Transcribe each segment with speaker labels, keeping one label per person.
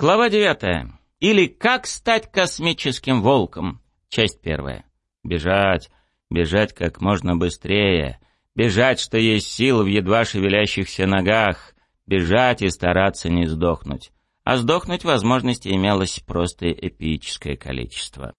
Speaker 1: Глава девятая. Или «Как стать космическим волком». Часть первая. Бежать, бежать как можно быстрее. Бежать, что есть сил в едва шевелящихся ногах. Бежать и стараться не сдохнуть. А сдохнуть возможности имелось просто эпическое количество.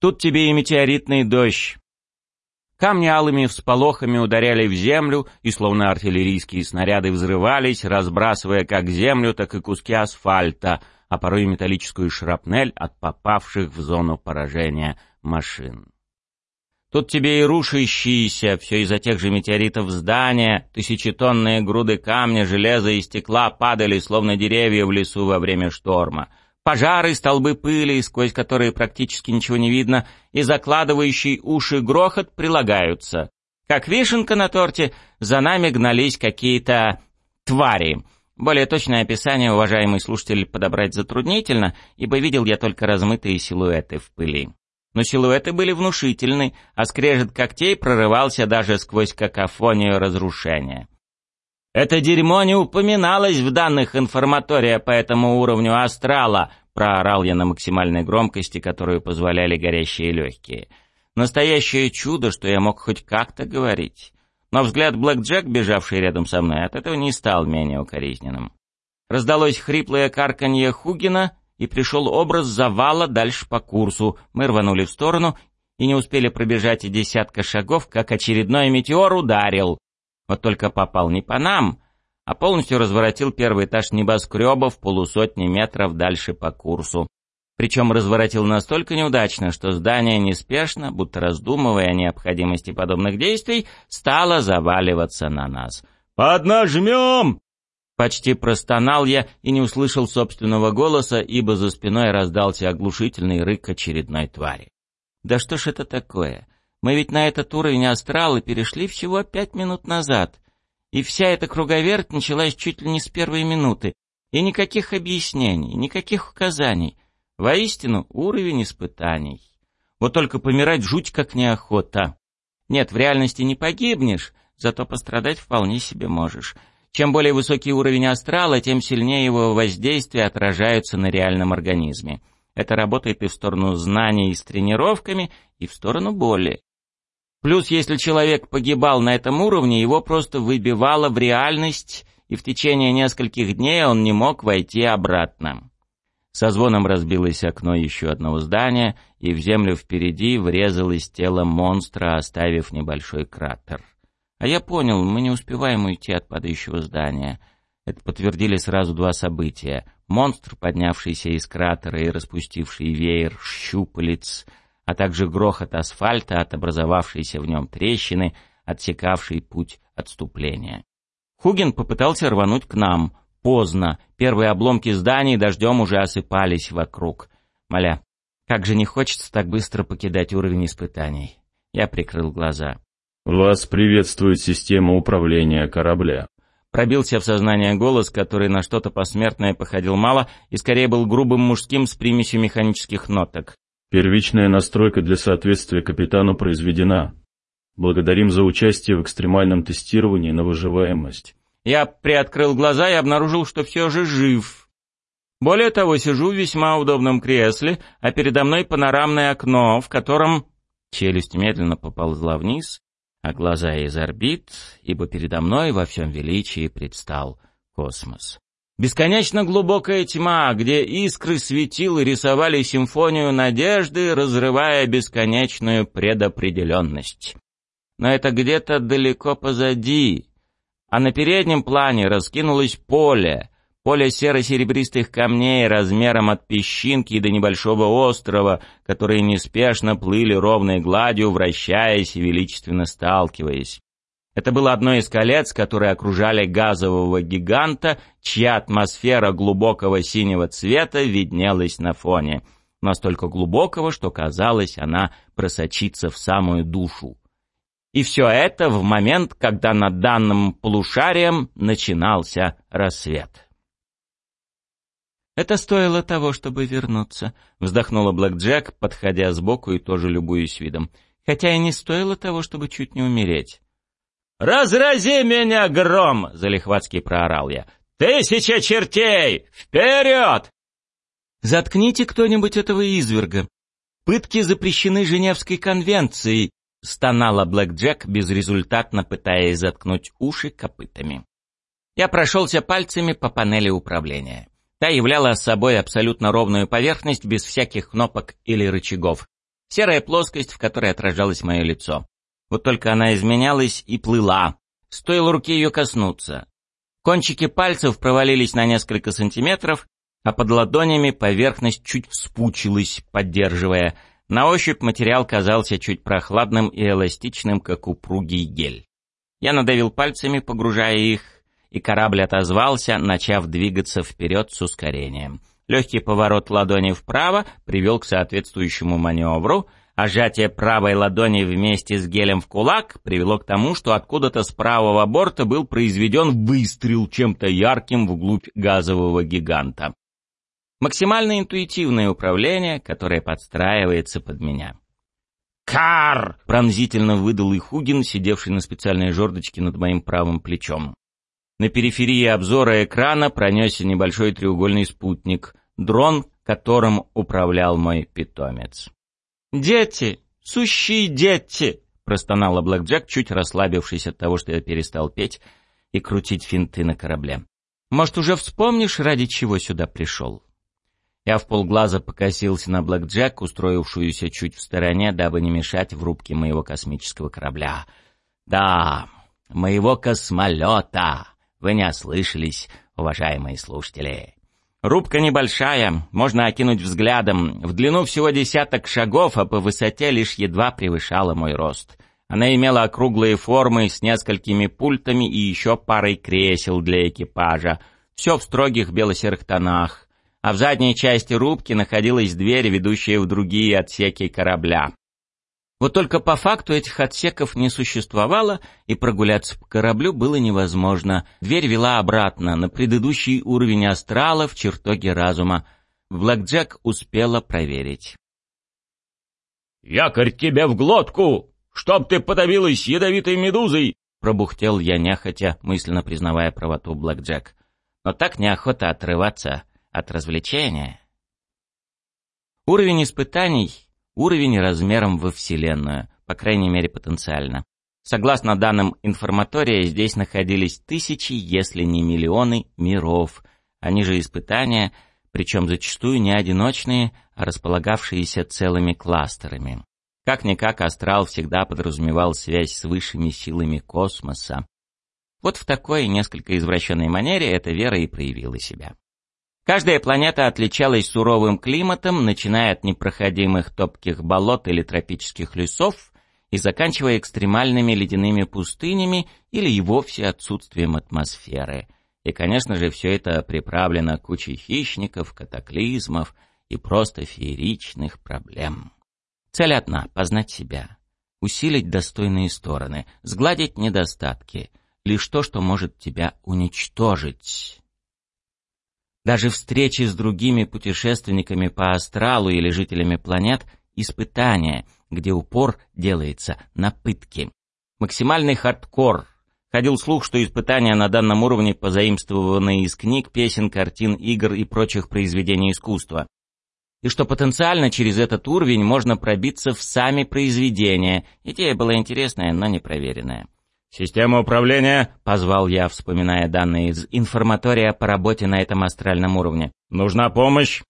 Speaker 1: Тут тебе и метеоритный дождь. Камни алыми всполохами ударяли в землю, и словно артиллерийские снаряды взрывались, разбрасывая как землю, так и куски асфальта, а порой металлическую шрапнель от попавших в зону поражения машин. Тут тебе и рушащиеся, все из-за тех же метеоритов здания, тысячетонные груды камня, железа и стекла падали, словно деревья в лесу во время шторма. Пожары, столбы пыли, сквозь которые практически ничего не видно, и закладывающий уши грохот прилагаются. Как вишенка на торте, за нами гнались какие-то твари. Более точное описание, уважаемый слушатель, подобрать затруднительно, ибо видел я только размытые силуэты в пыли но силуэты были внушительны, а скрежет когтей прорывался даже сквозь какофонию разрушения. «Это дерьмо не упоминалось в данных информатория по этому уровню астрала», проорал я на максимальной громкости, которую позволяли горящие легкие. Настоящее чудо, что я мог хоть как-то говорить. Но взгляд Блэк Джек, бежавший рядом со мной, от этого не стал менее укоризненным. Раздалось хриплое карканье Хугина, и пришел образ завала дальше по курсу. Мы рванули в сторону и не успели пробежать и десятка шагов, как очередной метеор ударил. Вот только попал не по нам, а полностью разворотил первый этаж небоскреба в полусотни метров дальше по курсу. Причем разворотил настолько неудачно, что здание неспешно, будто раздумывая о необходимости подобных действий, стало заваливаться на нас. «Поднажмем!» Почти простонал я и не услышал собственного голоса, ибо за спиной раздался оглушительный рык очередной твари. Да что ж это такое? Мы ведь на этот уровень астрала перешли всего пять минут назад. И вся эта круговерть началась чуть ли не с первой минуты. И никаких объяснений, никаких указаний. Воистину, уровень испытаний. Вот только помирать жуть как неохота. Нет, в реальности не погибнешь, зато пострадать вполне себе можешь. Чем более высокий уровень астрала, тем сильнее его воздействие отражаются на реальном организме. Это работает и в сторону знаний с тренировками, и в сторону боли. Плюс, если человек погибал на этом уровне, его просто выбивало в реальность, и в течение нескольких дней он не мог войти обратно. Со звоном разбилось окно еще одного здания, и в землю впереди врезалось тело монстра, оставив небольшой кратер. А я понял, мы не успеваем уйти от падающего здания. Это подтвердили сразу два события. Монстр, поднявшийся из кратера и распустивший веер щупалец, а также грохот асфальта от образовавшейся в нем трещины, отсекавший путь отступления. Хугин попытался рвануть к нам. Поздно. Первые обломки зданий дождем уже осыпались вокруг. Моля, как же не хочется так быстро покидать уровень испытаний. Я прикрыл глаза.
Speaker 2: «Вас приветствует система управления корабля».
Speaker 1: Пробился в сознание голос, который на что-то посмертное походил мало и скорее был грубым мужским с примесью механических ноток.
Speaker 2: «Первичная настройка для соответствия капитану произведена. Благодарим за участие в экстремальном тестировании на выживаемость».
Speaker 1: Я приоткрыл глаза и обнаружил, что все же жив. Более того, сижу в весьма удобном кресле, а передо мной панорамное окно, в котором... Челюсть медленно поползла вниз, а глаза из орбит, ибо передо мной во всем величии предстал космос. Бесконечно глубокая тьма, где искры светил и рисовали симфонию надежды, разрывая бесконечную предопределенность. Но это где-то далеко позади, а на переднем плане раскинулось поле, Поле серо-серебристых камней размером от песчинки до небольшого острова, которые неспешно плыли ровной гладью, вращаясь и величественно сталкиваясь. Это было одно из колец, которые окружали газового гиганта, чья атмосфера глубокого синего цвета виднелась на фоне. Настолько глубокого, что казалось, она просочится в самую душу. И все это в момент, когда над данным полушарием начинался рассвет. «Это стоило того, чтобы вернуться», — вздохнула Блэк Джек, подходя сбоку и тоже любуясь видом. «Хотя и не стоило того, чтобы чуть не умереть». «Разрази меня, гром!» — залихватски проорал я. «Тысяча чертей! Вперед!» Заткните кто-нибудь этого изверга. Пытки запрещены Женевской конвенцией, стонала Блэк Джек, безрезультатно пытаясь заткнуть уши копытами. Я прошелся пальцами по панели управления. Та являла собой абсолютно ровную поверхность без всяких кнопок или рычагов. Серая плоскость, в которой отражалось мое лицо. Вот только она изменялась и плыла. Стоило руке ее коснуться. Кончики пальцев провалились на несколько сантиметров, а под ладонями поверхность чуть вспучилась, поддерживая. На ощупь материал казался чуть прохладным и эластичным, как упругий гель. Я надавил пальцами, погружая их, и корабль отозвался, начав двигаться вперед с ускорением. Легкий поворот ладони вправо привел к соответствующему маневру, а сжатие правой ладони вместе с гелем в кулак привело к тому, что откуда-то с правого борта был произведен выстрел чем-то ярким вглубь газового гиганта. Максимально интуитивное управление, которое подстраивается под меня. «Кар!» — пронзительно выдал Ихугин, сидевший на специальной жердочке над моим правым плечом. На периферии обзора экрана пронесся небольшой треугольный спутник, дрон, которым управлял мой питомец. «Дети! Сущие дети!» — простонала Блэк Джек, чуть расслабившись от того, что я перестал петь и крутить финты на корабле. «Может, уже вспомнишь, ради чего сюда пришел?» Я в полглаза покосился на Блэк Джек, устроившуюся чуть в стороне, дабы не мешать в рубке моего космического корабля. «Да, моего космолета! Вы не ослышались, уважаемые слушатели!» Рубка небольшая, можно окинуть взглядом. В длину всего десяток шагов, а по высоте лишь едва превышала мой рост. Она имела округлые формы с несколькими пультами и еще парой кресел для экипажа. Все в строгих бело-серых тонах а в задней части рубки находилась дверь, ведущая в другие отсеки корабля. Вот только по факту этих отсеков не существовало, и прогуляться по кораблю было невозможно. Дверь вела обратно, на предыдущий уровень астрала в чертоге разума. Блэк Джек успела проверить.
Speaker 2: «Якорь тебе в глотку! Чтоб ты подавилась ядовитой медузой!» Пробухтел я нехотя, мысленно признавая правоту Блэк Джек.
Speaker 1: Но так неохота отрываться от развлечения. Уровень испытаний — уровень размером во Вселенную, по крайней мере потенциально. Согласно данным информатория, здесь находились тысячи, если не миллионы миров. Они же испытания, причем зачастую не одиночные, а располагавшиеся целыми кластерами. Как-никак астрал всегда подразумевал связь с высшими силами космоса. Вот в такой несколько извращенной манере эта вера и проявила себя. Каждая планета отличалась суровым климатом, начиная от непроходимых топких болот или тропических лесов и заканчивая экстремальными ледяными пустынями или и вовсе отсутствием атмосферы. И, конечно же, все это приправлено кучей хищников, катаклизмов и просто фееричных проблем. Цель одна — познать себя, усилить достойные стороны, сгладить недостатки, лишь то, что может тебя уничтожить. Даже встречи с другими путешественниками по астралу или жителями планет — испытания, где упор делается на пытки. Максимальный хардкор. Ходил слух, что испытания на данном уровне позаимствованы из книг, песен, картин, игр и прочих произведений искусства. И что потенциально через этот уровень можно пробиться в сами произведения. Идея была интересная, но непроверенная.
Speaker 2: «Система управления», —
Speaker 1: позвал я, вспоминая данные из информатория по работе на этом астральном уровне.
Speaker 2: «Нужна помощь?»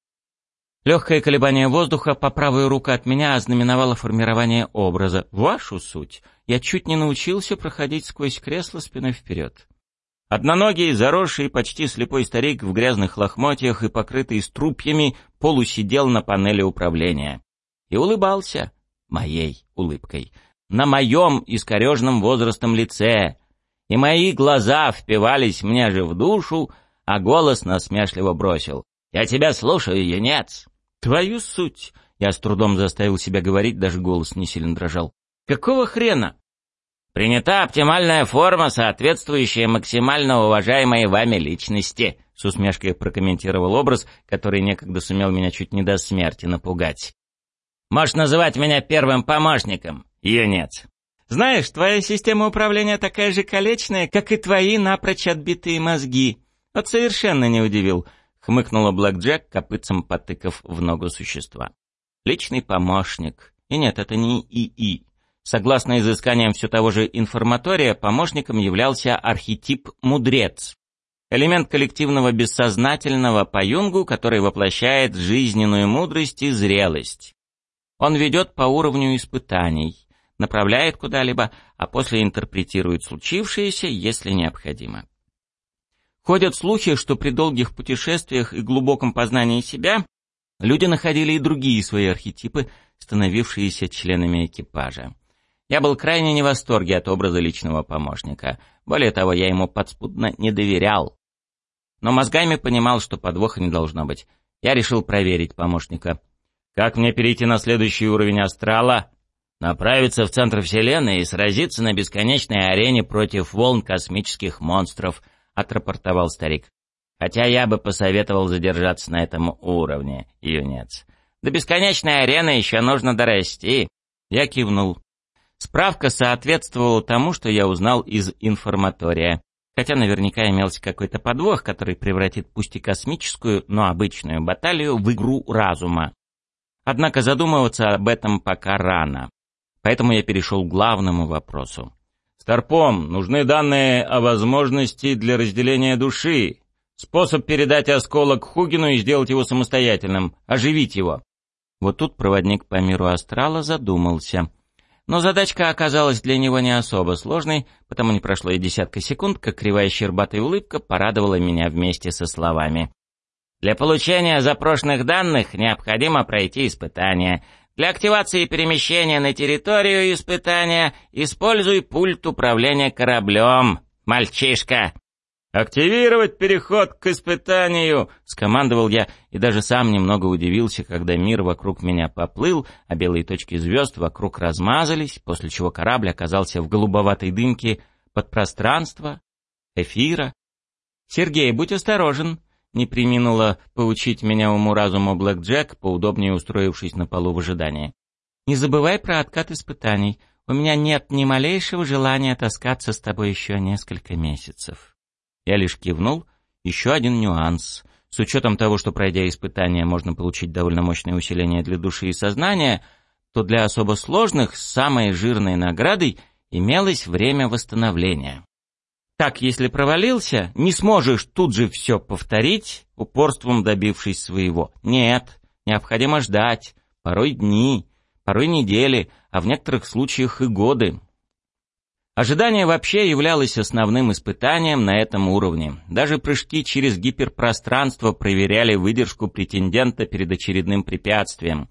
Speaker 1: Легкое колебание воздуха по правую руку от меня ознаменовало формирование образа. Вашу суть. Я чуть не научился проходить сквозь кресло спиной вперед. Одноногий, заросший, почти слепой старик в грязных лохмотьях и покрытый струпьями полусидел на панели управления. И улыбался моей улыбкой на моем искореженном возрастом лице, и мои глаза впивались мне же в душу, а голос насмешливо бросил. «Я тебя слушаю, юнец!» «Твою суть!» Я с трудом заставил себя говорить, даже голос не сильно дрожал. «Какого хрена?» «Принята оптимальная форма, соответствующая максимально уважаемой вами личности», с усмешкой прокомментировал образ, который некогда сумел меня чуть не до смерти напугать. «Можешь называть меня первым помощником. Юнец. Знаешь, твоя система управления такая же колечная, как и твои напрочь отбитые мозги. Вот совершенно не удивил. хмыкнула Блэк Джек, копытцем потыкав в ногу существа. Личный помощник. И нет, это не ИИ. Согласно изысканиям все того же информатория, помощником являлся архетип «мудрец». Элемент коллективного бессознательного по Юнгу, который воплощает жизненную мудрость и зрелость. Он ведет по уровню испытаний, направляет куда-либо, а после интерпретирует случившееся, если необходимо. Ходят слухи, что при долгих путешествиях и глубоком познании себя люди находили и другие свои архетипы, становившиеся членами экипажа. Я был крайне не в восторге от образа личного помощника. Более того, я ему подспудно не доверял. Но мозгами понимал, что подвоха не должно быть. Я решил проверить помощника. Как мне перейти на следующий уровень астрала? Направиться в центр Вселенной и сразиться на бесконечной арене против волн космических монстров, отрапортовал старик. Хотя я бы посоветовал задержаться на этом уровне, юнец. До бесконечной арены еще нужно дорасти. Я кивнул. Справка соответствовала тому, что я узнал из информатория. Хотя наверняка имелся какой-то подвох, который превратит пусть и космическую, но обычную баталию в игру разума. Однако задумываться об этом пока рано. Поэтому я перешел к главному вопросу. «Старпом, нужны данные о возможности для разделения души. Способ передать осколок Хугину и сделать его самостоятельным. Оживить его». Вот тут проводник по миру астрала задумался — но задачка оказалась для него не особо сложной, потому не прошло и десятка секунд, как кривая щербатая улыбка порадовала меня вместе со словами. Для получения запрошенных данных необходимо пройти испытание. Для активации перемещения на территорию испытания используй пульт управления кораблем, мальчишка. «Активировать переход к испытанию!» — скомандовал я, и даже сам немного удивился, когда мир вокруг меня поплыл, а белые точки звезд вокруг размазались, после чего корабль оказался в голубоватой дымке подпространства, эфира. «Сергей, будь осторожен!» — не приминула поучить меня уму-разуму Блэк Джек, поудобнее устроившись на полу в ожидании. «Не забывай про откат испытаний. У меня нет ни малейшего желания таскаться с тобой еще несколько месяцев». Я лишь кивнул. Еще один нюанс. С учетом того, что пройдя испытание можно получить довольно мощное усиление для души и сознания, то для особо сложных самой жирной наградой имелось время восстановления. Так, если провалился, не сможешь тут же все повторить, упорством добившись своего. Нет, необходимо ждать, порой дни, порой недели, а в некоторых случаях и годы. Ожидание вообще являлось основным испытанием на этом уровне. Даже прыжки через гиперпространство проверяли выдержку претендента перед очередным препятствием.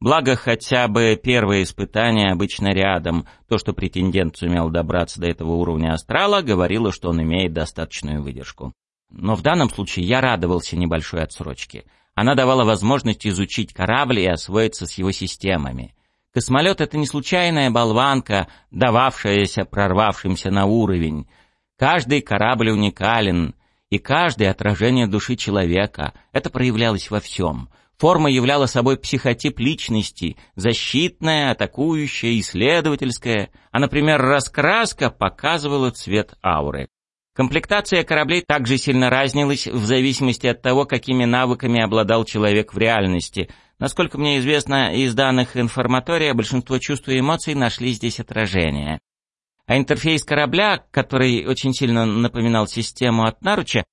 Speaker 1: Благо, хотя бы первое испытание обычно рядом. То, что претендент сумел добраться до этого уровня астрала, говорило, что он имеет достаточную выдержку. Но в данном случае я радовался небольшой отсрочке. Она давала возможность изучить корабль и освоиться с его системами. Космолет — это не случайная болванка, дававшаяся прорвавшимся на уровень. Каждый корабль уникален, и каждое отражение души человека. Это проявлялось во всем. Форма являла собой психотип личности, защитная, атакующая, исследовательская, а, например, раскраска показывала цвет ауры. Комплектация кораблей также сильно разнилась в зависимости от того, какими навыками обладал человек в реальности — Насколько мне известно из данных информатория, большинство чувств и эмоций нашли здесь отражение. А интерфейс корабля, который очень сильно напоминал систему от наруча,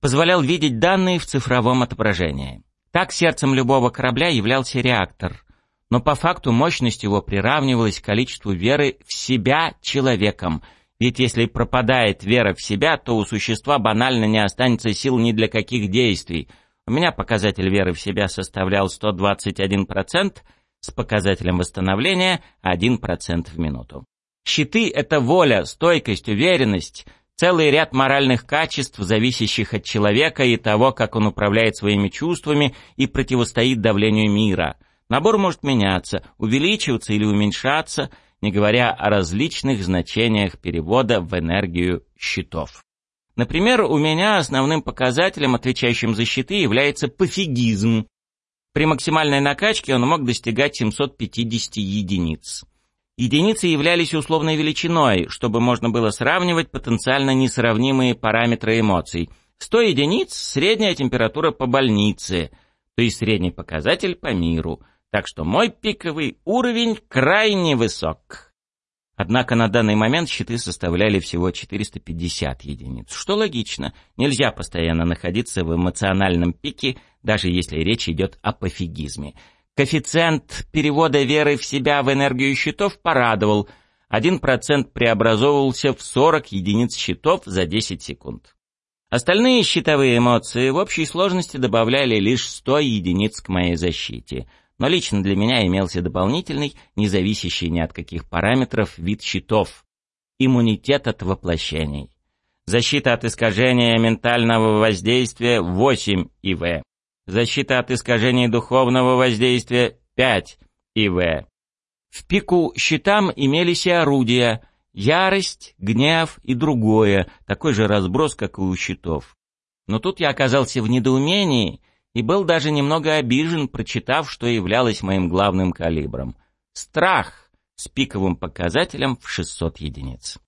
Speaker 1: позволял видеть данные в цифровом отображении. Так сердцем любого корабля являлся реактор, но по факту мощность его приравнивалась к количеству веры в себя человеком, ведь если пропадает вера в себя, то у существа банально не останется сил ни для каких действий – у меня показатель веры в себя составлял 121%, с показателем восстановления 1% в минуту. Щиты — это воля, стойкость, уверенность, целый ряд моральных качеств, зависящих от человека и того, как он управляет своими чувствами и противостоит давлению мира. Набор может меняться, увеличиваться или уменьшаться, не говоря о различных значениях перевода в энергию щитов. Например, у меня основным показателем, отвечающим за щиты, является пофигизм. При максимальной накачке он мог достигать 750 единиц. Единицы являлись условной величиной, чтобы можно было сравнивать потенциально несравнимые параметры эмоций. 100 единиц — средняя температура по больнице, то есть средний показатель по миру. Так что мой пиковый уровень крайне высок. Однако на данный момент щиты составляли всего 450 единиц, что логично. Нельзя постоянно находиться в эмоциональном пике, даже если речь идет о пофигизме. Коэффициент перевода веры в себя в энергию щитов порадовал. 1% преобразовывался в 40 единиц щитов за 10 секунд. Остальные щитовые эмоции в общей сложности добавляли лишь 100 единиц к моей защите — но лично для меня имелся дополнительный, не зависящий ни от каких параметров, вид щитов. Иммунитет от воплощений. Защита от искажения ментального воздействия 8 ИВ. Защита от искажений духовного воздействия 5 ИВ. В пику щитам имелись и орудия — ярость, гнев и другое, такой же разброс, как и у щитов. Но тут я оказался в недоумении — и был даже немного обижен, прочитав, что являлось моим главным калибром. Страх с пиковым показателем в 600 единиц.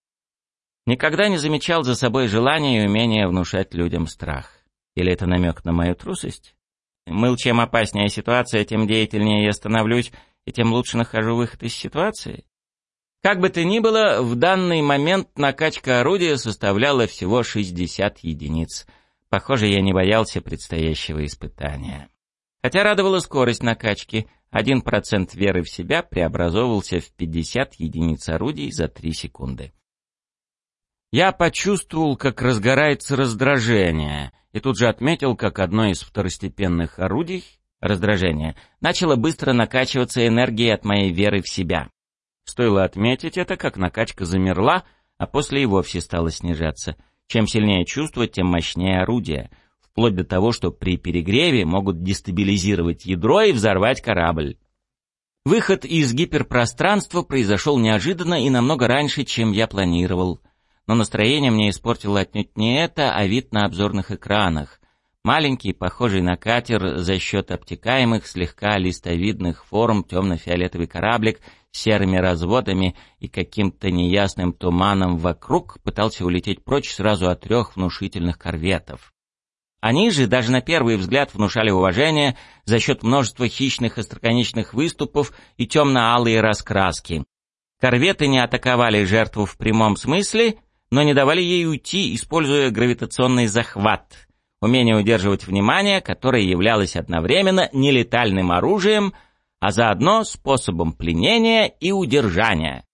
Speaker 1: Никогда не замечал за собой желания и умения внушать людям страх. Или это намек на мою трусость? Мыл, чем опаснее ситуация, тем деятельнее я становлюсь, и тем лучше нахожу выход из ситуации. Как бы то ни было, в данный момент накачка орудия составляла всего 60 единиц — Похоже, я не боялся предстоящего испытания. Хотя радовала скорость накачки. Один процент веры в себя преобразовывался в 50 единиц орудий за 3 секунды. Я почувствовал, как разгорается раздражение, и тут же отметил, как одно из второстепенных орудий, раздражение, начало быстро накачиваться энергией от моей веры в себя. Стоило отметить это, как накачка замерла, а после и вовсе стала снижаться — чем сильнее чувство, тем мощнее орудие, вплоть до того, что при перегреве могут дестабилизировать ядро и взорвать корабль. Выход из гиперпространства произошел неожиданно и намного раньше, чем я планировал. Но настроение мне испортило отнюдь не это, а вид на обзорных экранах. Маленький, похожий на катер за счет обтекаемых, слегка листовидных форм темно-фиолетовый кораблик серыми разводами и каким-то неясным туманом вокруг пытался улететь прочь сразу от трех внушительных корветов. Они же даже на первый взгляд внушали уважение за счет множества хищных остроконечных выступов и темно-алые раскраски. Корветы не атаковали жертву в прямом смысле, но не давали ей уйти, используя гравитационный захват, умение удерживать внимание, которое являлось одновременно нелетальным оружием — а заодно способом пленения и удержания.